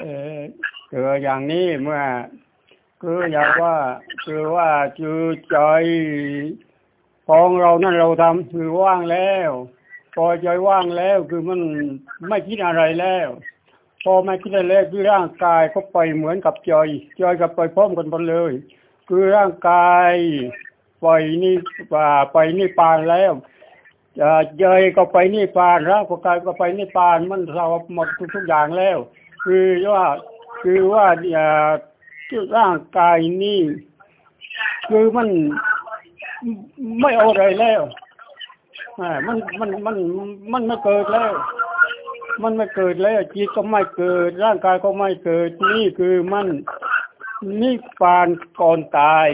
เออคืออย่างนี้เมื่อ คืออย่างว่า คือว่าคือใจของเรานั่นเราทำคือว่างแล้วพอใจว่างแล้วคือมันไม่คิดอะไรแล้ว พอไม่คิดอะไรแล้วคือร่างกายก็ไปเหมือนกับใจใจกับไปพร้อมกันหมดเลย คือร่างกายไปนี่ป่าไปนี่ปานแล้วจะเจยก็ไปนี่ปานร่างกายก็ไปนี่ปานมันเราหมดทุกอย่างแล้ว คือว่าคือว่าอ่าร่างกายนี่คือมันไม่เอาอะไรแล้วอ่ามันมันมันมันไม่เกิดแล้ว มันไม่เกิดแล้วจิตก็ไม่เกิด ร่างกายก็ไม่เกิด นี่คือมันนิพพานก่อนตาย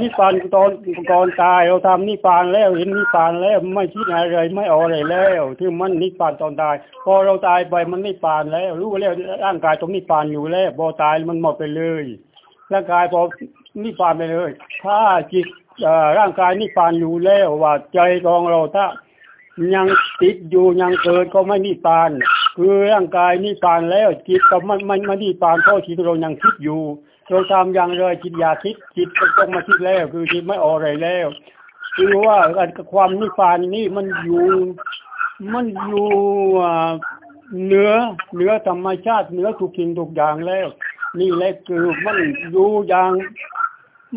นิพพานตอนก่อนตายเราทำนิพพานแล้วเห็นนิพพานแล้วไม่คิดอะไรไม่เอาอะไรแล้วที่มันนิพพานตอนตาย พอเราตายไปมันนิพพานแล้ว รู้แล้วร่างกายตรงนิพพานอยู่แล้วพอตายมันหมดไปเลยร่างกายพอนิพพานไปเลย ถ้าจิตร่างกายนิพพานอยู่แล้วว่าใจของเราถ้ายังติดอยู่ยังเกิดก็ไม่นิพพาน คือร่างกายนิพพานแล้วจิตก็ไม่ไม่ไม่นิพพานเพราะจิตเรายังคิดอยู่ เราทำอย่างไรจิตอยาคิดจิตก็ต้องมาคิดแล้ว คือจิตไม่ออกอะไรแล้วคือว่าความนิพพานนี่มันอยู่มันอยู่เหนือเหนือธรรมชาติเหนือทุกสิ่งทุกอย่างแล้ว นี่แหละคือมันอยู่อย่าง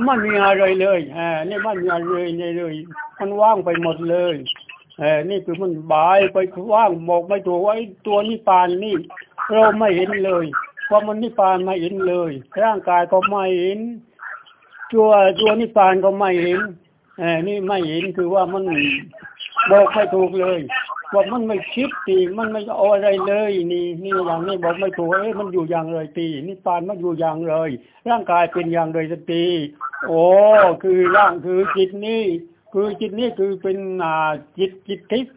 ไม่มีอะไรเลยอ่านี่ไม่มีอะไรเลยเลย มันว่างไปหมดเลยเออนี่คือมันบายไปว่างบอกไม่ถูกว่าตัวนิพพานนี่เราไม่เห็นเลย เพราะมันนิพพานไม่เห็นเลย ร่างกายก็ไม่เห็นตัวตัวนิพพานก็ไม่เห็นเออนี่ไม่เห็นคือว่ามันบอกไม่ถูกเลยว่ามันไม่คิดตีมันไม่เอาอะไรเลยนี่นี่อย่างนี้บอกไม่ถูกเอ้ยมันอยู่อย่างไรตีนิพพานมันอยู่อย่างเลยร่างกายเป็นอย่างไรสตีโอ้คือร่างคือจิตนี่คือจิตนี่คือเป็นอ่าจิตจิตทิพย์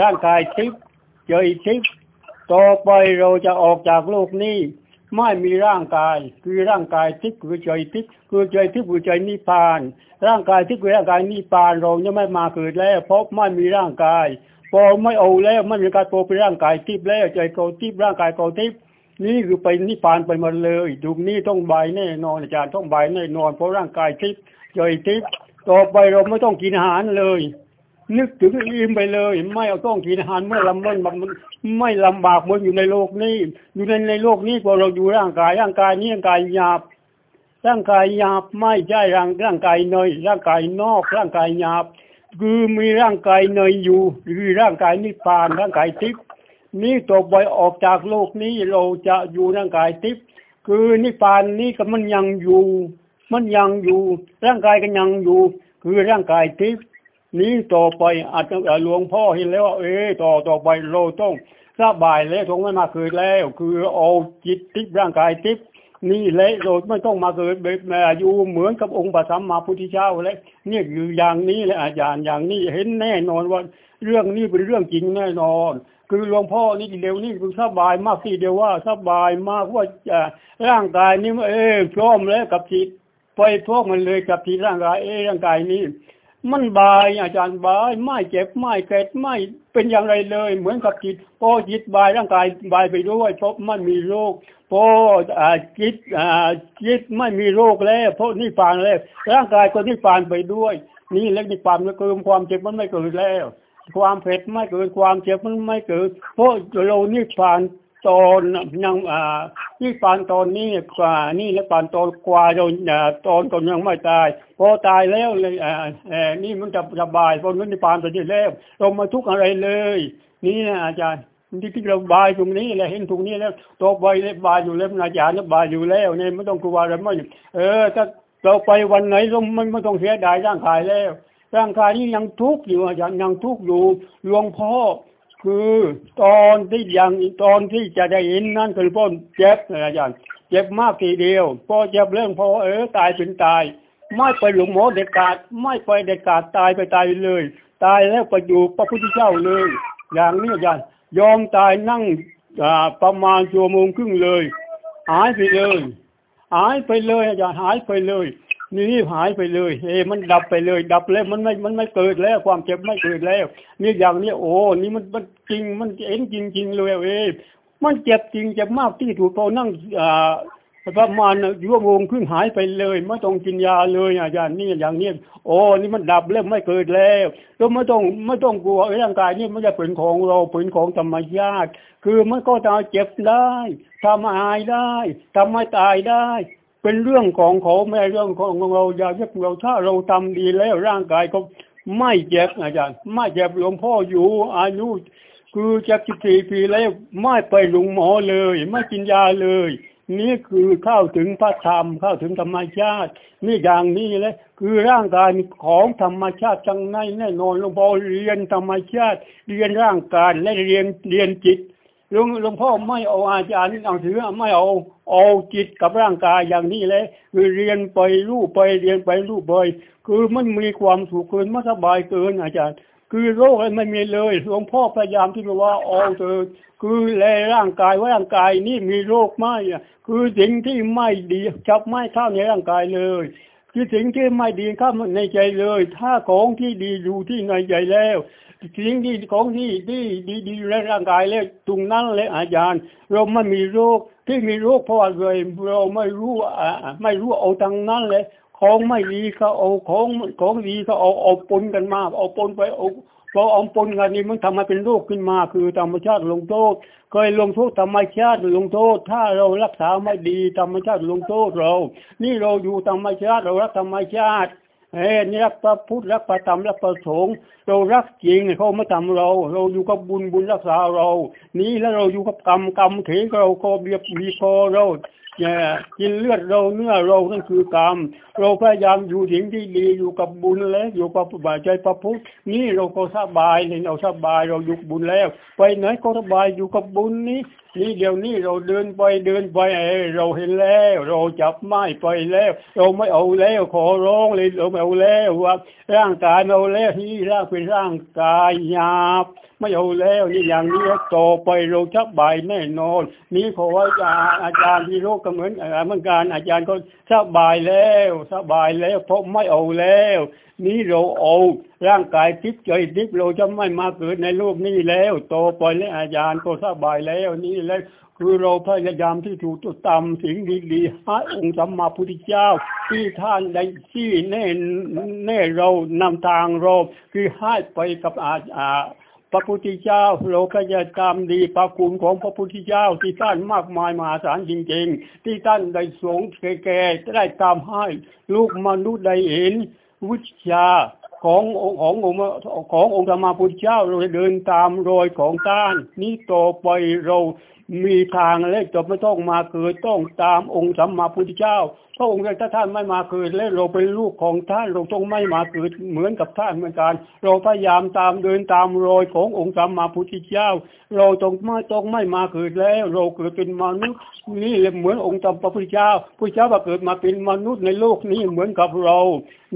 ร่างกายทิพย์ใจทิพย์ ต่อไปเราจะออกจากโลกนี้ ไม่มีร่างกาย คือร่างกายทิพย์คือใจทิพย์คือใจทิพย์คือใจนิพพาน ร่างกายทิพย์คือร่างกายนิพพานเราจะไม่มาเกิดแล้ว เพราะไม่มีร่างกายพอไม่เอาแล้วไม่มีการโตเป็นร่างกายทิพย์แล้วใจเกาทิพย์ร่างกายเกาทิพย์นี่คือไปนิพพานไปหมดเลยดูนี้ต้องใบแน่นอนอาจารย์ต้องใบแน่นอนเพราะร่างกายทิพย์ใจทิพย์ต่อไปเราไม่ต้องกินอาหารเลย นึกถึงอิ่มไปเลย ไม่เอาต้องกินอาหารเมื่อลำมันมันไม่ลำบากเหมือนอยู่ในโลกนี้ อยู่ในในโลกนี้พอเราอยู่ร่างกายร่างกายนี้ร่างกายหยาบ ร่างกายหยาบไม่ใช่ร่างร่างกายเนยร่างกายนอก ร่างกายหยาบ คือมีร่างกายเนยอยู่คือร่างกายนิพพานร่างกายทิพย์นี่ต่อไปออกจากโลกนี้เราจะอยู่ร่างกายทิพย์คือนิพพานนี้ก็มันยังอยู่ มันยังอยู่ ร่างกายก็ยังอยู่ คือร่างกายทิพย์ นี้ต่อไปอาจจะหลวงพ่อเห็นแล้วว่าเออต่อต่อไปเราต้องสบายแล้วทงไม่มาเกิดแล้ว คือเอาจิตทิพย์ร่างกายทิพย์นี่แหละเราไม่ต้องมาเกิดแบบอยู่เหมือนกับองค์พระสัมมาพุทธเจ้าแล้วนี่คืออย่างนี้แหละอาจารย์อย่างนี้เห็นแน่นอนว่าเรื่องนี้เป็นเรื่องจริงแน่นอน คือหลวงพ่อนี่เดียวนี่คือสบายมากที่เดียวว่าสบายมากว่าร่างกายนี้เออพร้อมแล้วกับจิตไปพวกมันเลยกับจิตร่างกายเอร่างกายนี้ มันบายอาจารย์บาย ไม่เจ็บไม่เกดไม่เป็นอย่างไรเลย เหมือนกับจิตพอจิตบายร่างกายบายไปด้วยเพราะไม่มีโรคพอจิตจิตไม่มีโรคแล้วเพราะนิพพานแล้วร่างกายก็นิพพานไปด้วย นี่เล็กนิพพานก็คือความเจ็บมันไม่เกิดแล้ว ความเผ็ดไม่เกิดความเจ็บมันไม่เกิดเพราะเรานิพพานตอนยังอ่า นี่ปานตอนนี้กว่านี่และปานตอนกว่าเราตอนตอนยังไม่ตาย พอตายแล้วเลยเออนี่มันจะสบายพอนั้นนี่ปานไปที่แล้วเรามาทุกอะไรเลย นี่นะอาจารย์ที่ที่เราบายตรงนี้แหละเห็นตรงนี้แล้วตัวใบเล็บบายอยู่แล้วอาจารย์บายอยู่แล้วเนี่ยไม่ต้องกลัวอะไรไม่เออถ้าเราไปวันไหนเราไม่ไม่ต้องเสียดายร่างกายแล้ว ร่างกายนี้ยังทุกข์อยู่อาจารย์ยังทุกข์อยู่หลวงพ่อ คือตอนที่ยังตอนที่จะได้เห็นนั่นคือพ่นเจ็บนะอาจารย์เจ็บมากทีเดียวพอเจ็บเรื่องพอเออตายเป็นตาย ไม่ไปหลงหมอเด็ดขาด ไม่ไปเด็ดขาดตายไปตายเลย ตายแล้วไปอยู่พระพุทธเจ้าเลย อย่างนี้อาจารย์ยอมตายนั่งประมาณชั่วโมงครึ่งเลย หายไปเลย หายไปเลยอาจารย์หายไปเลย นี่หายไปเลย เอ มันดับไปเลย ดับแล้วมันไม่มันไม่เกิดแล้ว ความเจ็บไม่เกิดแล้ว นี่อย่างนี้โอ้นี่มันมันจริงมันเอ็นจริงจริงเลยเอ้มันเจ็บจริงเจ็บมากที่ถูกพอนั่งอ่าประมาณชั่วโมงครึ่งหายไปเลยไม่ต้องกินยาเลยอาจารย์นี่อย่างนี้โอ้นี่มันดับแล้วไม่เกิดแล้วก็ไม่ต้องไม่ต้องกลัวร่างกายนี่ไม่จะเป็นของเราเป็นของธรรมชาติ คือมันก็จะเจ็บได้ทำอายได้ทำให้ตายได้ เป็นเรื่องของเขาไม่เรื่องของเราอย่าเรียกเราถ้าเราทำดีแล้วร่างกายก็ไม่เจ็บอาจารย์ ไม่เจ็บหลวงพ่ออยู่ อายุคือจะสิบสี่ปีแล้วไม่ไปหลงหมอเลย ไม่กินยาเลย นี่คือเข้าถึงพระธรรมเข้าถึงธรรมชาติ นี่อย่างนี้เลยคือร่างกายของธรรมชาติจังในแน่นอนหลวงพ่อเรียนธรรมชาติ เรียนร่างกายและเรียนเรียนจิต หลวงหลวงพ่อไม่เอาอาจารย์เอาถือไม่เอาเอาจิตกับร่างกายอย่างนี้เลยคือเรียนไปรู้ไปเรียนไปรู้ไปคือมันมีความสุขเกินมันสบายเกินอาจารย์ คือโรคอะไรไม่มีเลยหลวงพ่อพยายามที่จะว่าเอาเธอคือแลร่างกายว่าร่างกายนี่มีโรคไหมคือสิ่งที่ไม่ดีจับไม่เข้าในร่างกายเลย คือสิ่งที่ไม่ดีเข้าในใจเลย ถ้าของที่ดีอยู่ที่ในใจแล้วสิ่งที่ของที่ที่ดีดีในร่างกายแล้วตรงนั้นเลยอาจารย์ เราไม่มีโรคที่มีโรคเพราะอะไรเราไม่รู้อ่าไม่รู้เอาทางนั้นเลยของไม่ดีเขาเอาของของดีเขาเอาเอาปนกันมาเอาปนไปเอา พออาปนกันนี่มันทำมาเป็นโรคขึ้นมา คือธรรมชาติลงโทษ เคยลงโทษธรรมชาติลงโทษ ถ้าเรารักษาไม่ดีธรรมชาติลงโทษเรา นี่เราอยู่ธรรมชาติเรารักธรรมชาติเอ้นี่รักพระพุทธรักพระธรรมรักพระสงฆ์เรารักจริงเขาไม่ทำเรา เราอยู่กับบุญบุญรักษาเรา นี่แล้วเราอยู่กับกรรมกรรมเถเราโคเบียบมีคอเรา กินเลือดเราเนื้อเรานั่นคือกรรมเราพยายามอยู่ถึงที่ดีอยู่กับบุญแล้ว อยู่กับบาใจพระพุทธนี่เราก็สบายเลยเราสบายเราอยู่บุญแล้ว ไปไหนก็สบายอยู่กับบุญนี้ นี่เดี๋ยวนี้เราเดินไปเดินไปเราเห็นแล้ว เราจับไม้ไปแล้ว เราไม่เอาแล้วขอร้องเลยเราไม่เอาแล้วว่า ร่างกายเราแล้วที่ร่างเป็นร่างกายหยาบ ไม่เอาแล้วนี่อย่างนี้ต่อไปเราชักบแน่นอน นี่ขออาจารย์อาจารย์ที่โรคก็เหมือนเหมือนกันอาจารย์ก็สบายแล้วสบายแล้วเพราะไม่เอาแล้ว นี่เราเอาร่างกายทิพย์ใจทิพย์เราจะไม่มาเกิดในโลกนี้แล้ว โตไปแล้วอาจารย์ก็สบายแล้วนี่แล้วคือเราพยายามที่ถูกตุตามสิ่งดีๆให้องค์สัมมาพุทธเจ้า ที่ท่านได้ที่แน่แน่เรานำทางเราคือให้ไปกับอาอาพระพุทธเจ้าโลกยกรรมดีพระคุณของพระพุทธเจ้าที่ท่านมากมายมหาศาลจริง ๆ ที่ท่านได้สงแก่ได้ตามให้ ลูกมนุษย์ได้เห็น วิชาของขององค์ขององค์ธรรมาพุทธเจ้าเราเดินตามรอยของท่านนี้ต่อไปเรามีทางและจะไม่ต้องมาเกิดต้องตามองค์สัมมาพุทธเจ้าพระองค์ถ้าท่านไม่มาเกิดและเราเป็นลูกของท่านเราต้องไม่มาเกิดเหมือนกับท่านเหมือนกัน เราพยายามตามเดินตามรอยขององค์สัมมาพุทธเจ้า เราต้องไม่ต้องไม่มาเกิดแล้ว เราเกิดเป็นมนุษย์นี่เหมือนองค์สัมมาพุทธเจ้าพุทธเจ้ามาเกิดมาเป็นมนุษย์ในโลกนี้เหมือนกับเรา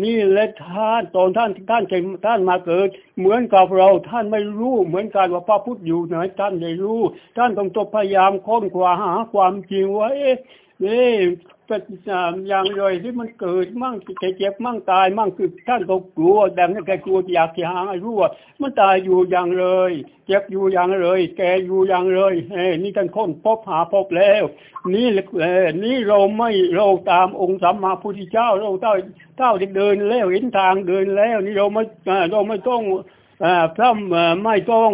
นี่และท่านตอนท่านท่านท่านมาเกิด เหมือนกับเราท่านไม่รู้ เหมือนกันว่าพระพุทธอยู่ไหนท่านไม่รู้ ท่านต้องตพยายามค้นคว้าหาความจริงว่าเอ๊ะนี่ เป็นอย่างเลยที่มันเกิดมั่งเจ็บมั่งตายมั่งคือท่านก็กลัวแต่ไม่แกกลัวอยากจะหารู้ว่ามันตายอยู่อย่างเลย เจ็บอยู่อย่างเลย แกอยู่อย่างเลยเอ้นี่ท่านค้นพบหาพบแล้ว นี่เอนี่เราไม่เราตามองค์สัมมาพุทธเจ้าเราเท่าเท่าที่เดินแล้วเห็นทางเดินแล้ว นี่เราไม่เราไม่ต้องอ่าพร่ำไม่ต้อง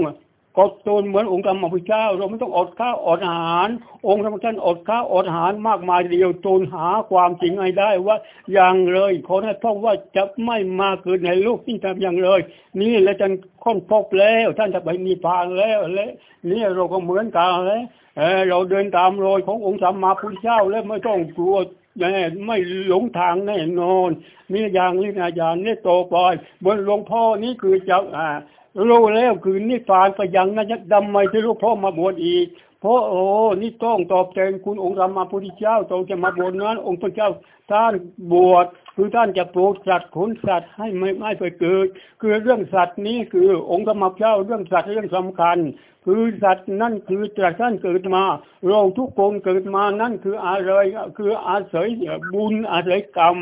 ก็ตนเหมือนองค์ธรรมพุทธเจ้า เราไม่ต้องอดข้าวอดอาหาร องค์ธรรมท่านอดข้าวอดอาหารมากมายเดียวจนหาความจริงให้ได้ว่าอย่างเลยขอให้ท่องว่าจะไม่มาเกิดในโลกที่ทำอย่างเลย นี่แล้วท่านค้นพบแล้ว ท่านจะไปมีพานแล้วและนี่เราก็เหมือนกันแล้วเเราเดินตามรอยขององค์สัมมาพุทธเจ้า แล้วไม่ต้องกลัวแน่ไม่หลงทางแน่นอนนี่อย่างนี้นะอาจารย์นี่โตปล่อยบนหลวงพ่อนี่คือเจ้าอ่า รู้แล้วคือนิพพานก็ยังนะดำไม่ที่รู้พ่อมาบวชอีก เพราะโอ้นี่ต้องตอบแทนคุณองค์ธรรมาพุทธเจ้าต้องจะมาบวชนั้น องค์พระเจ้าท่านบวช คือท่านจะโปรดสัตว์ขนสัตว์ให้ไม่ไม่ไปเกิด คือเรื่องสัตว์นี้คือองค์ธรรมเจ้าเรื่องสัตว์เรื่องสำคัญ คือสัตว์นั่นคือตรัสท่านเกิดมา เราทุกคนเกิดมานั่นคืออะไรคืออาศัยบุญอาศัยกรรม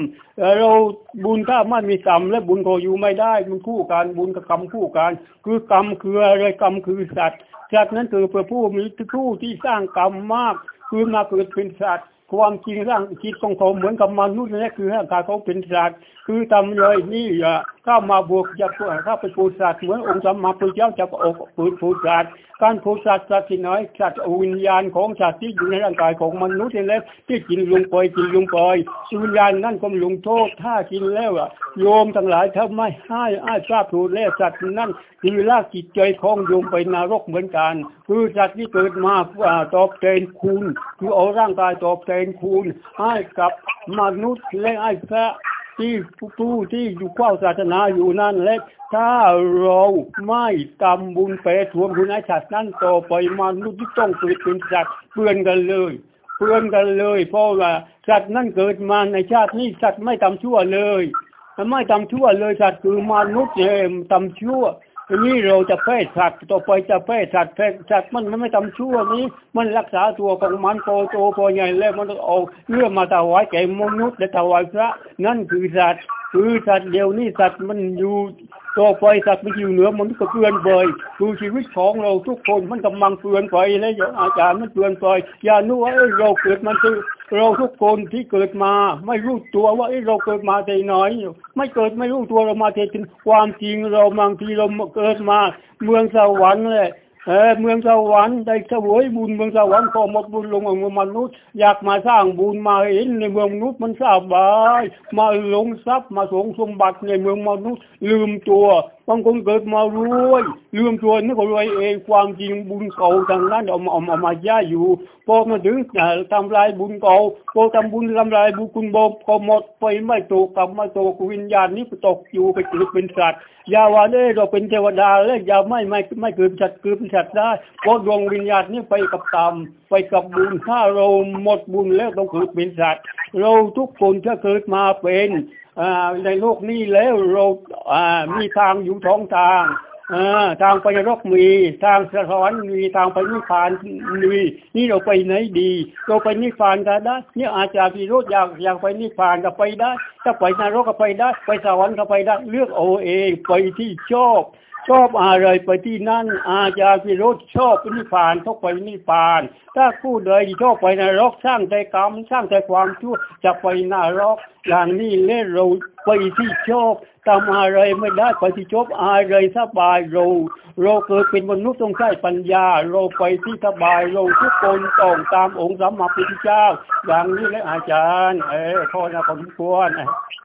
เราบุญถ้าไม่มีกรรม และบุญก็อยู่ไม่ได้มันคู่กันบุญกับกรรมคู่กันคือกรรมคืออะไรกรรมคือสัตว์สัตว์นั้นคือพระผู้มีผู้ที่สร้างกรรมมากคือมาเกิดเป็นสัตว์ ความจริงร่างจิตของเขาเหมือนกับมนุษย์นี่คือร่างกายเขาเป็นสัตว์คือทำเลยนี่อะเข้ามาบวกจะเข้าไปปูสัตว์เหมือนองค์สัมมาพุทธเจ้าจะอกปูปูสัตว์การปูสัตว์สัตว์ที่น้อยสัตว์วิญญาณของสัตว์ที่อยู่ในร่างกายของมนุษย์นี่แหละที่กินลงไปกินลงไปวิญญาณนั่นก็ลงโทษถ้ากินแล้วอะโยมทั้งหลายถ้าไม่ให้อ้ายทราบถูกแล้วสัตว์นั่นคือลากจิตใจของโยมไปนรกเหมือนกัน คือสัตว์ที่เกิดมาตอบแทนคุณ คือเอาร่างกายตอบแทนคุณให้กับมนุษย์และไอ้พระ ที่ผู้ที่อยู่เข้าศาสนาอยู่นั่นแหละถ้าเราไม่ทำบุญไปรทวมบุณไอ้สัตว์นั่นต่อไปมนุษย์ที่ต้องเกิดเป็นสัตว์เพื่อนกันเลยเพื่อนกันเลย เพราะว่าสัตว์นั่นเกิดมาในชาตินี้สัตว์ไม่ทำชั่วเลยไม่ทำชั่วเลยสัตว์คือมนุษย์เนี่ยทำชั่ว ทีนี้เราจะแพ้สัตว์ต่อไปจะแพ้สัตว์แพ้สัตว์มันไม่ทำชั่วนี้ มันรักษาตัวของมันโตโตพอใหญ่แล้วมันต้องเอาเรื่องมาถวายแก่มนุษย์และถวายพระ นั่นคือสัตว์คือสัตว์เดียวนี้สัตว์มันอยู่ต่อไปสัตว์มันอยู่เหนือมันก็เปลือนไปคือชีวิตของเราทุกคนมันกำลังเปลือนไปแล้วอาจารย์มันเปลือนไปอย่านึกว่าเราเกิดมันคือ เราทุกคนที่เกิดมาไม่รู้ตัวว่าเราเกิดมาแต่น้อย ไม่เกิดไม่รู้ตัวเรามาแต่จริงความจริงเราบางทีเราเกิดมา เมืองสวรรค์เลยเออเมืองสวรรค์ได้เสวยบุญเมืองสวรรค์พอหมดบุญลงเมืองมนุษย์ อยากมาสร้างบุญมาเห็นในเมืองมนุษย์มันสบายมาหลงทรัพย์มาสงสมบัติในเมืองมนุษย์ ลืมตัวบางคนเกิดมารวยลืมตัวนึกว่ารวยเองความจริงบุญเก่าทางนั้นเอามาเอามาย่าอยู่พอมาถึงทำลายบุญเก่าพอทำบุญทำลายบุญคุณบก็หมดไปไม่ตกกลับมาตกวิญญาณนี้ตกอยู่ไปเกิดเป็นสัตว์ยาวาเอ้เราเป็นเทวดาแล้วยาไม่ไม่ไม่เกิดสัตว์เกิดเป็นสัตว์ได้เพราะดวงวิญญาณนี้ไปกับกรรมไปกับบุญถ้าเราหมดบุญแล้วต้องเกิดเป็นสัตว์ เราทุกคนถ้าเกิดมาเป็นในโลกนี้แล้วเรามีทางอยู่ท้องทางทางไปนรกมีทางสวรรค์มีทางไปนิพพานมีนี่เราไปไหนดี เราไปนิพพานก็ได้นี่อาจารย์พิโรธอยากอยากไปนิพพานก็ไปได้ ถ้าไปนรกก็ไปได้ ไปสวรรค์ก็ไปได้ เลือกเอาเองไปที่ชอบ ชอบอะไรไปที่นั่นอาจารย์พิโรธชอบนิพพานเขาไปนิพพาน ถ้าผู้ใดชอบไปนรกสร้างแต่กรรมสร้างแต่ความชั่วจะไปนรกอย่างนี้เล่เราไปที่ชอบทำอะไรไม่ได้ไปที่ชอบอะไรสบายเราเราเกิดเป็นมนุษย์ต้องใช้ปัญญา เราไปที่สบายเราทุกคนต้องตามองค์สัมมาพุทธเจ้า อย่างนี้และอาจารย์ เออพ่อนะผมควร